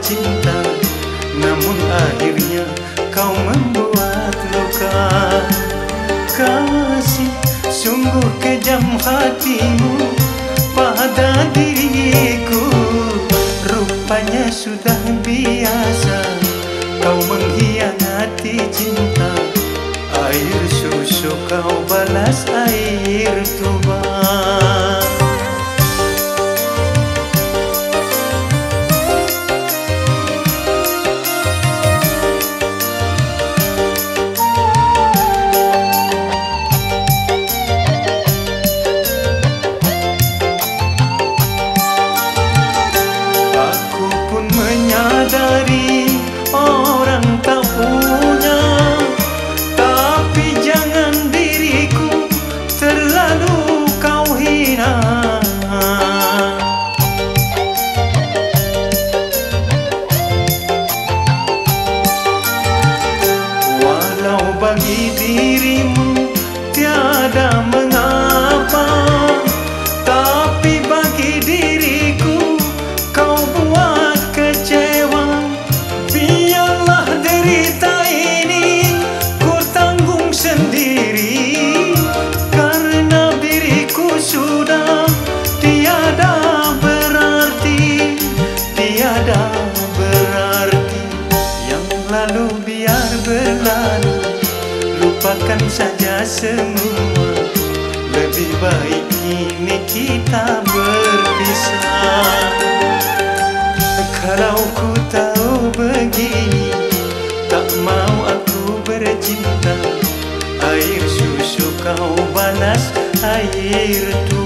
cinta Namun akhirnya kau membuat luka. Kasih sungguh kejam hatimu pada diriku. Rupanya sudah biasa kau mengkhianati cinta. Air susu kau bagi dirimu tiada lupakan saja semua. Lebih baik kini kita berpisah. Kalau ku tahu begini Tak mau aku bercinta. Air susu kau balas air tua